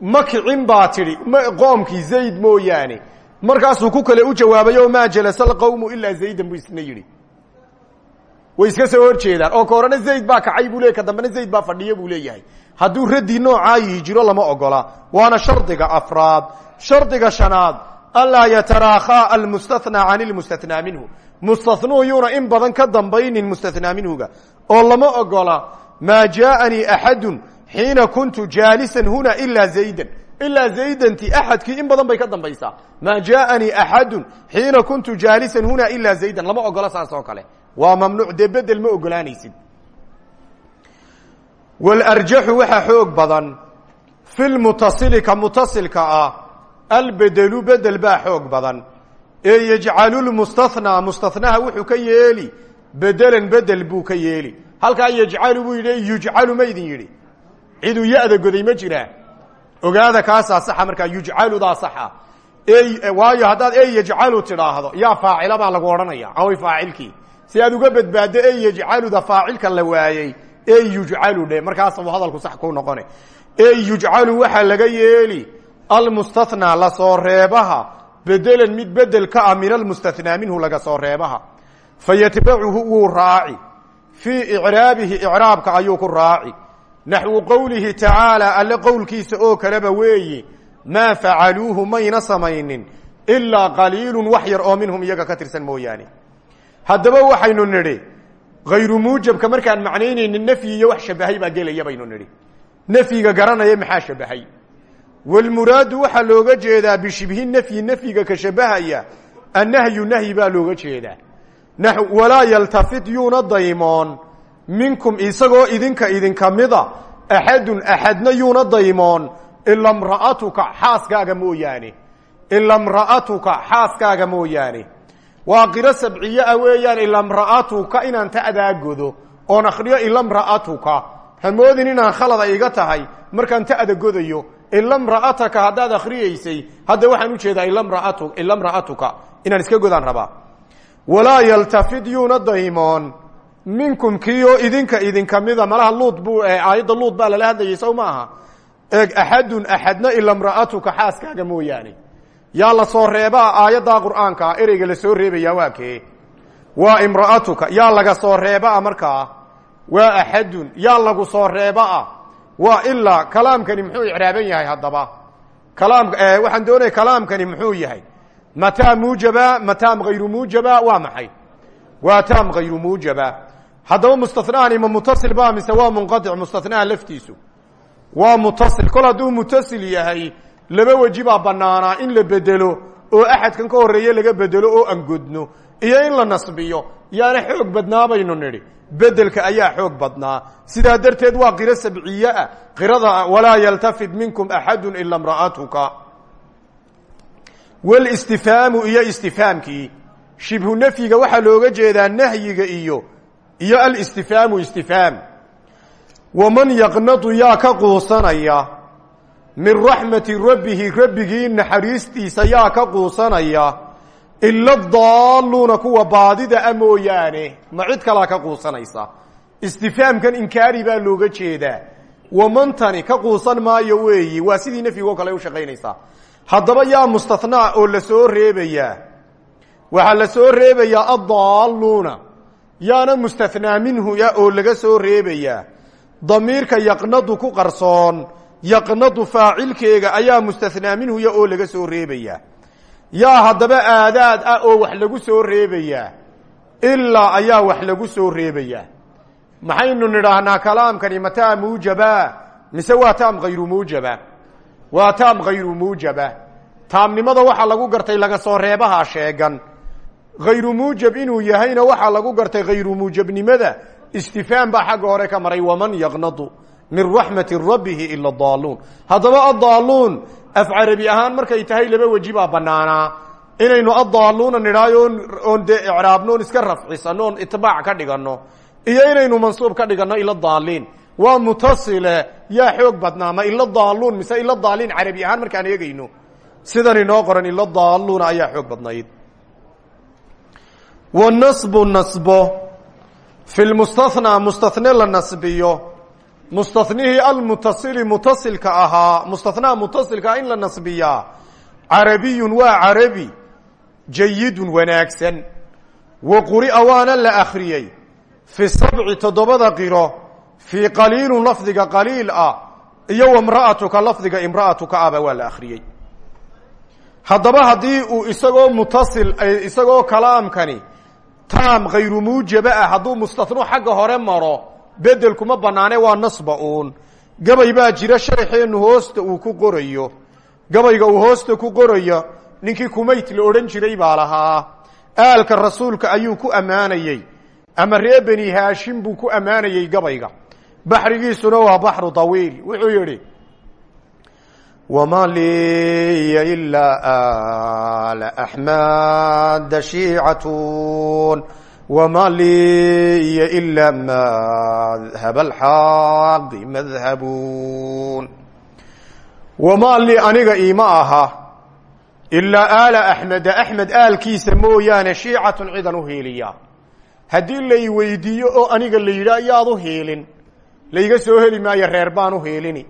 [SPEAKER 1] Ma kicin baa tidhi qoomkii zayd mooyaane. Markaasuu ku kale u jawaabay o maa jalasa alqowmu ilaa zaydan buu isna yidhi way iska soo hor jeedaan oo ka horena zayd baa kacay buu ley ka dambena zayd baa fadhiya buu leeyahay. Hadduu raddi noocaa yihi jiro lama ogola. Waana shardiga afraad. Shardiga shanaad. Anlaa yataraakhaa almustathnaa can ilmustathnaa minhu. Mustathnuhu yuuna in badan ka dambaynin mustathnaa minhuga. Oo lama ogola maa jaaanii axadun xiina kuntu jaalisan huna ilaa zaydan. Ilaa zaydanti axadkii in badan bay ka dambaysaa. Maa jaaanii axadun xiina kuntu jaalisan huna ilaa zaydan. Lama ogola saas oo kale waa mamnuuc dee bedel ma ogolaanaysid. Walarjaxu waxaa xoog badan fi lmutasili ka mutasilka ah albedelu bedel baa xoog badan. Ee yajcalu lmustathnaa mustathnaha wuxuu ka yeeli bedelan bedel buu ka yeeli. Halkaa yajcalu buu yidhi yujcalu ma idin yidhi. Ciduu ya-da goday ma jiraa ogaada kaasaa saxa markaa yujcaludaa saxa. Waayo haddaad e yajcalu tidhaahdo yaa faacila baa lagu odhanaya away faacilkii si aad uga badbaaddo ey yajcaluda faacilka la waayey ey yujcalu dhe markaas uu hadalku sax ku noqone. Ey yujcalu waxaa laga yeeli. Almustathnaa la soo reebaha. Bedelan mid bedel ka ah min almustathnaa minhu laga soo reebaha. Fayatbacuhu wuu raaci. Fii icraabihi icraabka ayuu ku raaci. Naxwu qowlihi tacaala alle qowlkiisa oo kaleba weeyi. Maa facaluuhu mayna samaynin. Ilaa qaliilun wax yar oo minhum iyaga ka tirsan mooyaane haddaba waxaynu nidhi hayru muujabka markaan macnaynaynin nafyi iyo wax shabahay baa gelaya baynu nidhi. Nafyiga garanaya maxaa shabahay? Walmuraadu waxaa looga jeedaa bishibhi nafyi nafyiga ka shabahaya annahyu nahyi baa looga jeedaa. Walaa yaltafit yuuna daymoon. Minkum isagoo idinka idinka mida axadun axadna yuuna daymoon. Ila mra'atuka xaaskaaga mooyaane. Ila mra'atuka xaaskaaga mooyaane waa qiro sabciye ah weeyaan ila mra'atuka inaan ta'daa godo oon akriyo ila mra'atuka hamoodin inaan khalada iga tahay markaan ta'da ila mra'ataka haddaad akriyeysay hadda waxaan u jeedaa ila mra'atuka inaan iska godaan rabaa. Walaa yaltafid yuuna daymoon minkum kiioo idinka idinka mida malaha luud buu aayadda luud baa lala hadlayay sow ma aha? Eeg axadun axadna ila mra'atuka xaaskaaga mooyaane yaa la soo reebaa aayaddaa qur'aankaa ereyga la soo reebayaa waa kee? Waa imra'atuka yaa laga soo reebaa markaa waa axadun yaa lagu soo reebaa waa ilaa kalaamkani muxuu icraaban yahay haddaba? Kalaam waxaan doonaya kalaamkani muxuu yahay? Mataa muujaba mataam hayru muujaba waa maxay? Waa taam hayru muujaba. Haddaba mustanahani ma mutasil ba mise waa munqaic mustanaha laftiisu? Waa mutasil kol hadduu mutasil yahay laba weji baa banaanaa in la bedelo oo axadkan ka horeeye laga bedelo oo aan godno iyo in la nasbiyo. Yaana xoog badnaa baynu nidhi. Bedelka ayaa xoog badnaa. Sidaa darteed waa qiro sabciye ah. Qirada walaa yaltafid minkum axadu ila mra'atuka walistifhaamu iyo istifhaamkii. Shibhu nafyiga waxaa looga jeedaa nahyiga iyo iyo alistifhaamu istifhaam. Waman yaqnadu yaa ka quusanaya min raxmati rabbihi rabbigii naxariistiisa yaa ka quusanaya. Ila daalluuna kuwa baadida a mooyaane ma cid ka quusanaysa. Istifhaamkan inkaari baa looga jeedaa wamantani ka quusan maayo weeyi waa sidii nafyigoo kale u shaqaynaysaa haddaba yaa mustathnaa oo la soo reebayaa waxaa la soo reebayaa addaalluuna. Yaana mustathnaa minhu oo laga soo reebayaa damiirka yaqnadu ku qarsoon yaqnadu faacilkeega ayaa mustathnaa minhu ya oo laga soo reebayaa yaa haddaba aadaad ah oo wax lagu soo reebayaa ilaa ayaa wax lagu soo reebayaa maxaynu nidhaahnaa kalaamkani ma taam muujaba? Mise waa taam hayru muujaba? Waa taam hayru muujaba? Taamnimada waxaa lagu gartay laga soo reebaha sheegan. Hayru muujab inuu yahayna waxaa lagu gartay hayru muujabnimada istifhaam baa xagga hore ka maray waman yaqnadu min raxmati rabbihi ila daaluun haddaba addaaluun af carabi ahaan markay tahay laba weji baa banaanaa inaynu addaaluuna nidhaayo oon dee icraabno oon iska rafcisano oon itbaac ka dhigano iyo inaynu mansuub ka dhigano ila daaliin waa mutasile yaa xoog badnaa ma ila daaluun mise ila daaliin carabi ahaan markaan eegayno. Sidan inoo qoran ila daaluuna ayaa xoog badnayd. Wanasbu nasbo. Fi lmustathnaa mustathne la nasbiyo mustathnihii almutasili mutasilka ahaa mustathnaa mutasilkaa in la nasbiyaa carabiyun waa carabi jayidun wanaagsan wa quri'a waana la akhriyey fi sabci toddobada qiro fii qaliilun lafdiga qaliil ah iyo wamra'atuka lafdiga imra'atuka ahba waa la akhriyey haddaba haddii uu isagoo mutasil isagoo kalaamkani taam hayru muujaba ah hadduu mustathnuu xagga hore maro bedel kuma banaane waa nasba uun gabay baa jira sharaxeennu hoosta uu ku qorayo. Gabayga uu hoosta ku qorayo ninkii kumayt la odhan jiray baa lahaa. Aalka rasuulka ayuu ku ammaanayey ama ree beni haashim buu ku ammaanayey gabayga. Baxrigiisuna waa baxru tawiil wuxuu yidhi wma liya ilaa ala axmada shiicatun wma liya ilaa madhab alxaqi madhabun wamaa li aniga iima aha ilaa aala axmeda axmed aalkiisa mooyaane shiicatun cidan u hiiliya haddii lay weydiiyo oo aniga la yidhaa yaad u hiilin layga soo heli maayo reer baan u hiilini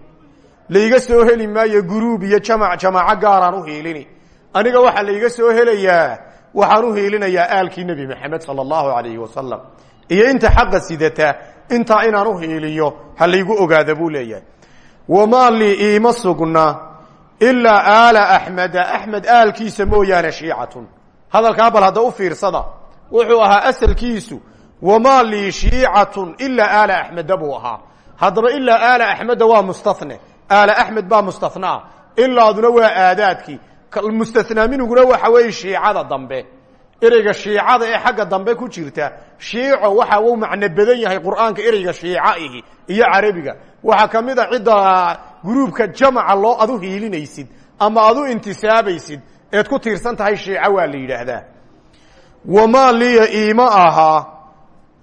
[SPEAKER 1] layga soo heli maayo guruub iyo jamac jamaaco gaaraan u hiilini aniga waxaa layga soo helayaa waxaan u hiilinayaa aalkii nebi maxamed sala allahu alayhi wasalam iyo inta xaqa sidata intaa inaan u hiiliyo ha laygu ogaada buu leeyahay. Wamaa lii iima sugna ilaa aala axmeda axmed aalkiisa mooyaane shiicatun. Hadalkaa bal hadda u fiirsada. Wuxuu ahaa asalkiisu. Wamaa lii shiicatun ilaa aala axmeda buu ahaa. Haddaba ilaa aala axmeda waa mustane aala axmed baa mustanaa ilaaduna waa aadaadkii mustanaa minuguna waxa weeye shiicada dambe. Ereyga shiicada ee xagga dambe ku jirta shiico waxa uu macno badan yahay qur'aanka ereyga shiica ihi iyo carabiga. Waxaa ka mid a cidda gruubka jamaca loo adu hiilinaysid ama adu intisaabaysid eed ku tiirsan tahay shiica waa la yidhaahdaa. Wamaa liya iima ahaa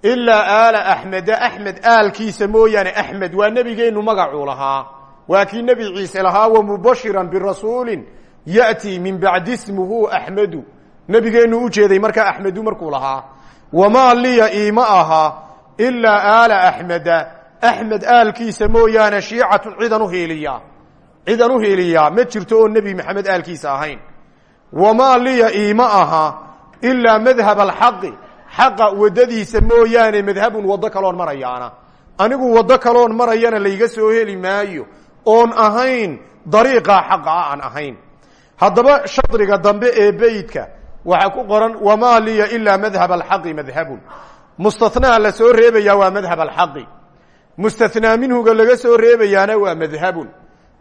[SPEAKER 1] ilaa aala axmeda axmed aalkiisa mooyaane axmed waa nebigeenu magacuu lahaa. Waa kii nebi ciise lahaa wamubashiran birasuulin ya'tii min bacdi ismuhu axmedu nebigeenu u jeeday markaa axmedu markuu lahaa wamaa liya iima ahaa ilaa aala axmeda axmed aalkiisa mooyaane shiicatun cidan uhiiliyaa cidan u hiiliyaa ma jirto oo nebi maxamed aalkiisa ahayn. Wamaa liya iima aha ilaa madhab alxaqi. Xaqa waddadiisa mooyaane madhabun waddo kaloon marayaana. Anigu waddo kaloon marayana layga soo heli maayo. Oon ahayn dariiqaa xaqa aan ahayn haddaba shadriga dambe ee beytka waxaa ku qoran wamaa liya ilaa madhab alxaqi madhabun. Mustathnaa la soo reebayaa waa madhab alxaqi mustathnaa minhuga laga soo reebayaana waa madhabun.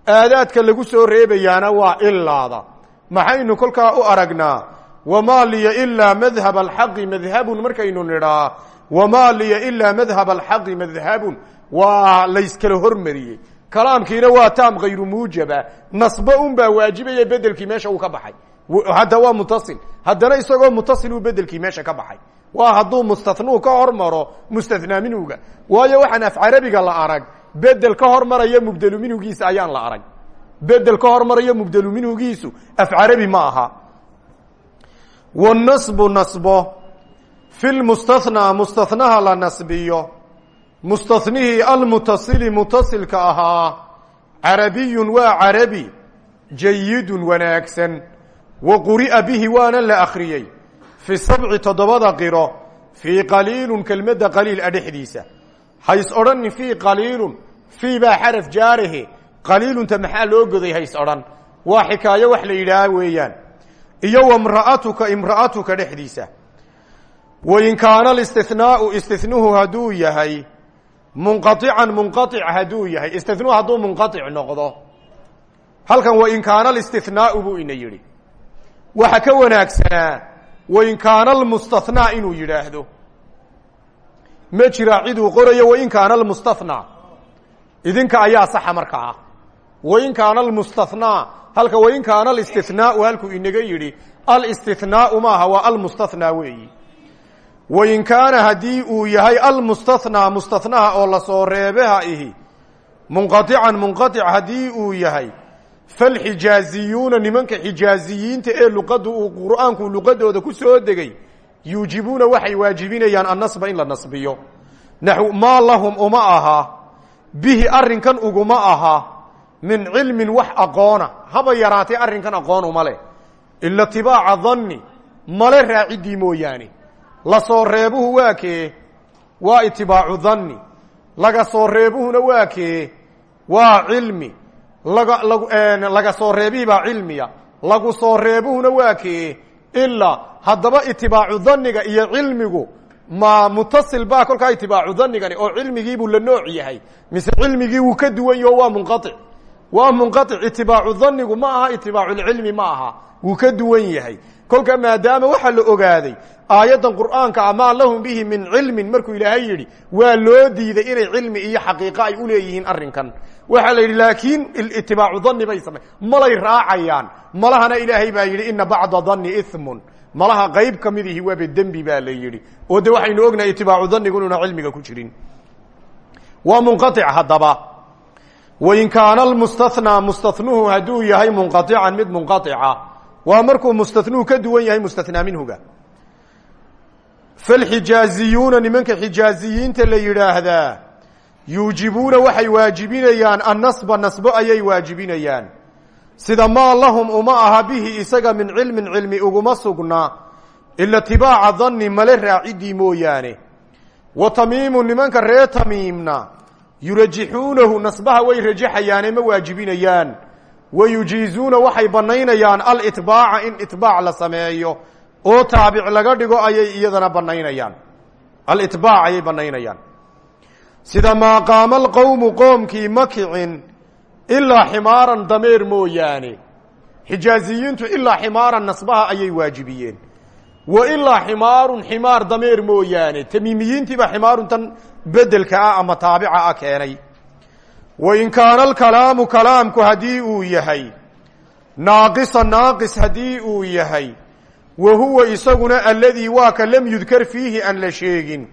[SPEAKER 1] Aadaadka lagu soo reebayaana waa ilaada maxaynu kolkaa u aragnaa wamaa liya ilaa madhab alxaqi madhabun. Markaynu nidhaa wamaa liya ilaa madhab alxaqi madhabun. Waa layskala hormariyey kalaamkiina waa taam kayru muujaba nasbo un baa waajibaya bedelkii meesha uu ka baxay. Hadda waa mutasil haddana isagoo mutasil uu bedelkii meesha ka baxay. Waa hadduu mustathnuu ka hormaro mustathnaa minhuga waayo waxaan af carabiga la arag bedel ka hormaraya mubdelu minhugiisa ayaan la arag. Bedel ka hormarayo mubdelu minhugiisu af carabi ma aha. Wanasbu nasbo. Fi lmustathnaa mustathnaha la nasbiyo mustathnihii almutasili mutasilka ahaa carabiyun waa carabi jayidun wanaagsan wa quri'a bihi waana la akhriyey fi sabci toddobada qiro fii qaliilun kelmadda qaliil a dhexdiisa. Hays odhanin fii qaliilun fii baa xaraf jaarahe qaliilunta maxaa loo goday hays odhan? Waa xikaayo wax la yidhaah weeyaan. Iyo wamra'atuka imra'atuka dhexdiisa. Wain kaana alistihnaau istihnuhu hadduu yahay munqaican munqaic hadduu yahay istihnuhu hadduu munqaic noqdo. Halkan wain kaana alistihnaau buu ina yidhi. Waxa ka wanaagsanaa wain kaana almustathnaa inuu yidhaahdo. Ma jiraa ciduu qorayo wain kaana almustathnaa idinka ayaa saxa markaa wain kaana almustathnaa halka wain kaana alistihnaau halkuu inaga yidhi alistihnaau maaha waa almustathnaa weeyi wain kaana haddii uu yahay almustathnaa mustathnaha oo la soo reebeha ihi munqaican munqaic haddii uu yahay falxijaaziyuuna nimanka xijaaziyiinta ee luqaddu uu qur'aanku luqadooda ku soo degay yuujibuuna waxay waajibinayaan annasba in la nasbiyo. Naxw maa lahum uma aha bihi arrinkan uguma aha min cilmin wax aqoona. Haba yaraatee arrinkan aqoon uma leh. Ila tibaaca male raaciddii mooyaane la soo reebuhu waa kee? Waa itibaacu danni laga soo reebuhuna waa kee? Waa cilmi. Laga lag laga soo reebihii baa cilmiya. Lagu soo reebuhuna waa kee? Ilaa haddaba itibaacu dhanniga iyo cilmigu ma mutasil baa kolkaa itibaacu dhanigani oo cilmigiibuu la nooc yahay. Mise cilmigii wuu ka duwan yaho waa munqaic waa munqaic itibaacu dhanigu ma aha itibaaculcilmi ma aha. Wuu ka duwan yahay kolka maadaama waxaa la ogaaday aayaddan qur'aanka amaa lahum bihi min cilmin markuu ilaahay yidhi waa loo diiday inay cilmi iyo xaqiiqo ay uleeyihiin arrinkan. Waxaa la yidhi laakiin itibaacu dani bay samay. Malay raacayaan. Malahana ilaahay baa yidhi ina bacda dani imun malaha qayb ka mid ihi waaba dembi baa la yidhi. Oo de waxaynu ognahay itibaacu danigu inuuna cilmiga ku jirin. Waa munqaic haddaba. Wain kaana almustathnaa mustathnuhu hadduu yahay munqaican mid munqaica waa markuu mustathnuhu ka duwan yahay mustathnaa minhuga. Falxijaaziyuuna nimanka xijaaziyiinta la yidhaahdaa yuujibuuna waxay waajibinayaan annasba nasbo ayay waajibinayaan. Sida maa lahum uma aha bihi isaga min cilmin cilmi uguma sugnaa ila tibaaca danni male raacidii mooyaane. Wa tamiimu nimanka reer tamiimna yurajixuunahu nasbaha way rajaxayaane ma waajibinayaan wa yujiizuuna waxay bannaynayaan alitbaaca in itbaac la sameeyo. Oo taabic laga dhigo ayay iyadana banaynayaan alitbaac ayay banaynayaan sida maa qaama alqowmu qoomkii ma kicin ilaa ximaaran dameer mooyaane. Xijaaziyiintu ilaa ximaaran nasbaha ayay waajibiyeen. Wa ilaa ximaarun ximaar dameer mooyaane. Tamiimiyiintiibaa ximaarun tan bedelka ah ama taabica ah keenay in kaana alkalaamu kalaamku haddii uu yahay naaqisa naaqis haddii uu yahay wa huwa isaguna aladii waa ka lam yudkar fiihi aan la sheegin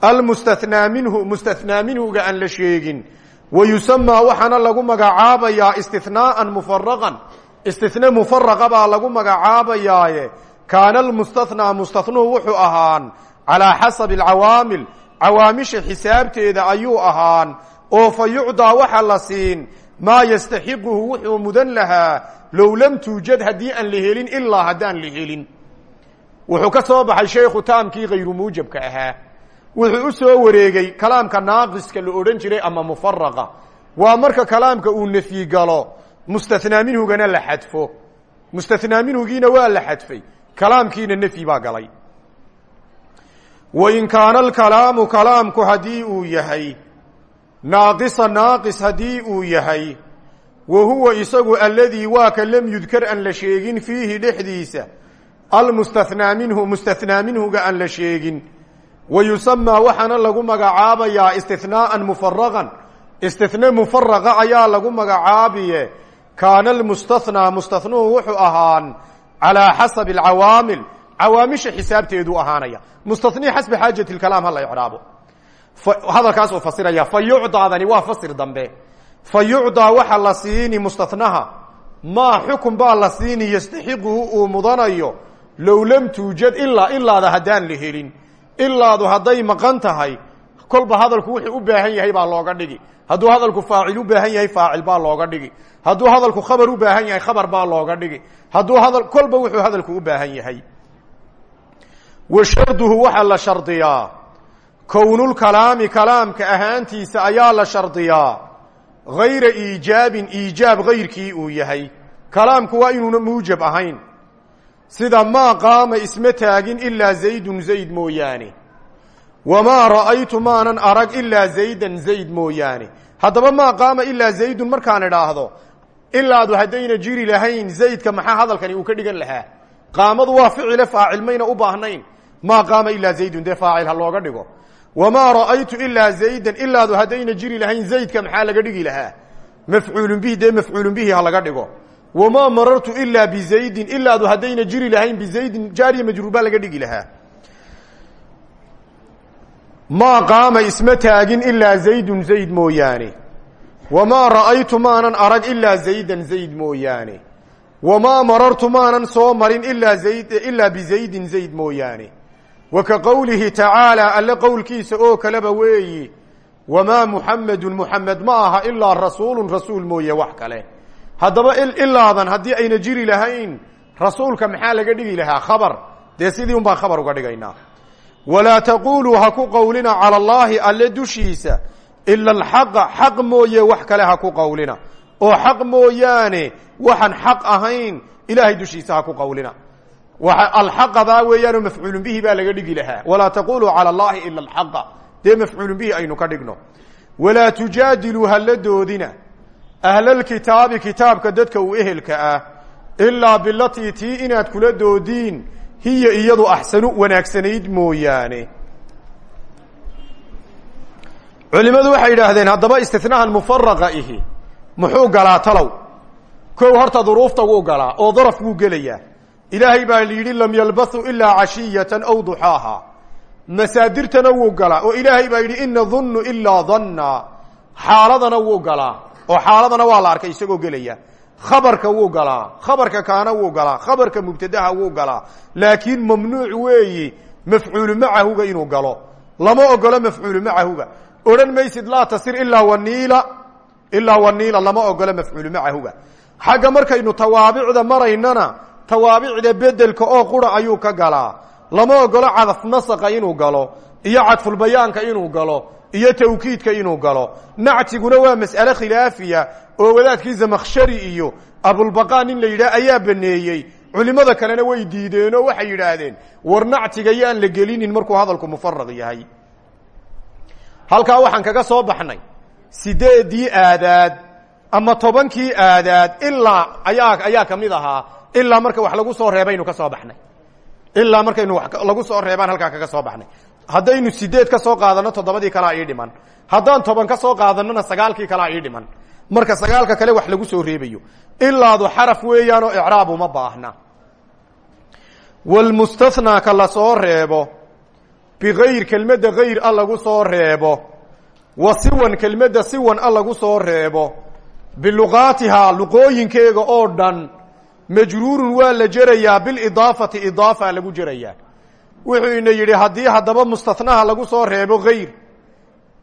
[SPEAKER 1] almustathnaa minhu mustathnaa minhuga aan la sheegin wa yusamaa waxaana lagu magacaabayaa istihnaaan mufaraqan istihne mufaraqa baa lagu magacaabayaaye kaana almustathnaa mustathnuhu wuxuu ahaan calaa xasabi alcawaamil cawaamisha xisaabteeda ayuu ahaan oo fa yucdaa waxa la siin maa yastaxiquhu wuxuu mudan lahaa low lam tuujad haddii aan la helin ilaa haddaan wuxuu ka soo baxay sheekhu taamkii hayru muujabka ahaa. Wuxuu u soo wareegay kalaamka naaqiska la odhan jiray ama mufaraqa waa marka kalaamka uu nefyi galo mustathnaa minhugana la xadfo. Mustathnaa minhugiina waa la xadfay kalaamkiina nefyi baa galay. Wa in kaana alkalaamu kalaamku haddii uu yahay naaqisa naaqis haddii uu yahay wa huwa isagu aladii waa ka lam yudkar aan la sheegin fiihi dhexdiisa almustathnaa minhu mustathnaa minhuga aan la sheegin. Wa yusamaa waxaana lagu magacaabayaa istihnaaan mufaraqan istihne mufaraqa ayaa lagu magacaabiye. Kaana almustathnaa mustathnuhu wuxuu ahaan calaa xasabi alcawaamil cawaamisha xisaabteeduu ahaanaya. Mustathnii xasbi xaajati lkalaam hala icraabo hadalkaasuu fasiraya fa yucdaadani waa fasir dambe. Fa yucdaa waxa la siini mustathnaha maa xukun baa la siini yastaxiquhu uu mudanayo. Low lam tuujad ilaa ilaada haddaan la helin. Ilaadu hadday maqan hadalku wuxuu u baahan yahay baa looga dhigi. Hadduu hadalku faacil u baahan yahay faacil baa looga dhigi. Hadduu hadalku khabar u baahan yahay khabar baa looga dhigi. Hadduu hadal kolba wuxuu hadalku u baahan yahay. Wa sharduhu waxaa la shardiyaa kownulkalaami kalaamka ahaantiisa ayaa la shardiyaa. Gayra iijaabin iijaab gayrkii uu yahay. Kalaamku waa inuuna muujab ahayn. Sida maa qaama isma taagin ilaa zaydun zayd mooyaane. Wamaa ra'aytu maanan arag ilaa zaydan zayd mooyaane. Haddaba maa qaama ilaa zaydun markaan idhaahdo ilaadu haddayna jiri lahayn zaydka maxaa hadalkani uu ka dhigan lahaa? Qaamadu waa ficile faacil mayna u baahnayn. Maa qaama ilaa zaydun dee faacil looga dhigo wamaa ra'aytu ilaa zaydan ilaadu haddayna jiri lahayn zaydka maxaa laga dhigi lahaa mafcuulun bihi dee mafcuulun bihi ha laga dhigo wamaa marartu ilaa bizaydin ilaadu haddayna jiri lahayn bizaydin jaariya majruur baa laga dhigi lahaa maa qaama isma taagin ilaa zaydun zayd mooyaane wamaa ra'aytu maanan arag ilaa zaydan zayd mooyaane wamaa marartu maanan soo marin ilaa zayd ilaa bizaydin zayd mooyaane wa ka qowlihi tacaalaa alle qowlkiisa oo kaleba weeyi wamaa muxamedun muxamed ma aha ilaa rasuulun rasuul mooye wax kale. Haddaba ilaadan haddii ayna jiri lahayn rasuulka maxaa laga dhigi lahaa? Khabar. Dee sidii un baan khabar uga dhigaynaa. Walaa taquluu ha ku qowlina cala allaahi alle dushiisa ila alxaqa xaq mooye wax kale ha ku qowlina oo xaq mooyaane waxaan xaq ahayn ilaahay dushiisa ha alxaqadaa weeyaanoo mafcuulun bihi baa laga dhigi lahaa. Walaa taquluu cala allahi ila alxaqa dee mafcuulun bihi aynu ka dhigno. Walaa tujaadiluu hala doodina. Ahlalkitaabi kitaabka dadka uu ehelka ah ilaa bilatii tii inaad kula doodiin hiya iyadu axsanu wanaagsanayd mooyaane. Culimadu waxay yidhaahdeen haddaba istinahan mufaraqa ihi. Muxuu galaa talow? Kow horta duruufta wuu galaa oo daraf wuu gelayaa ilaahay baa yidhi lam yalbathuu ilaa cashiyatan aw duxaaha masaadirtana wuu galaa oo ilaahay baa yidhi in nadunnu ilaa danna xaaladana wuu galaa oo xaaladana waa la arkay isagoo gelaya. Khabarka wuu galaa khabarka kaana wuu galaa khabarka mubtadaha wuu galaa. Laakiin mamnuuc weeyi mafcuulu macahuga inuu galo. Lama ogolo mafcuulu macahuga. Odhan maysid laa tasir ilaa waniila ilaa waniila lama ogolo mafcuulu macahuga. Xagga markaynu tawaabicda maraynana tawaabicda bedelka oo qura ayuu ka galaa lama ogolo cadaf nasaqa inuu galo iyo cadfulbayaanka inuu galo iyo tawkiidka inuu galo. Nactiguna waa mas'ale khilaafiya oo wadaadkii zamakhshari iyo abulbaqaa nin la yidhaah ayaa baneeyey. Culimmada kalena way diideenoo waxay yidhaahdeen war nactiga yaan la gelinin markuu hadalku mufaraq yahay. Halkaa waxaan kaga soo baxnay. Sideedii aadaad ama tobankii aadaad ilaa ayaa ayaa ka mid ahaa ilaa marka wax lagu soo reebaynu ka soo baxnay. Ilaa markaynu wa lagu soo reebaan halkaa kaga soo baxnay. Haddaynu sideed ka soo qaadano toddobadii kalaa ii dhiman. Haddaan toban ka soo qaadanona sagaalkii kalaa ii dhiman. Marka sagaalka kale wax lagu soo reebayo. Ilaadu xaraf weeyaanoo icraab uma baahna. Wlmustathnaa ka la soo reebo bigayr kelmadda gayr a lagu soo reebo wa siwan kelmadda siwan a lagu soo reebo biluqaatihaa luqooyinkeega oo dhan majruurun waa la jerayaa bilidaafati idaafa lagu jerayaa wuxuu ina yidhi haddii haddaba mustathnaha lagu soo reebo gayr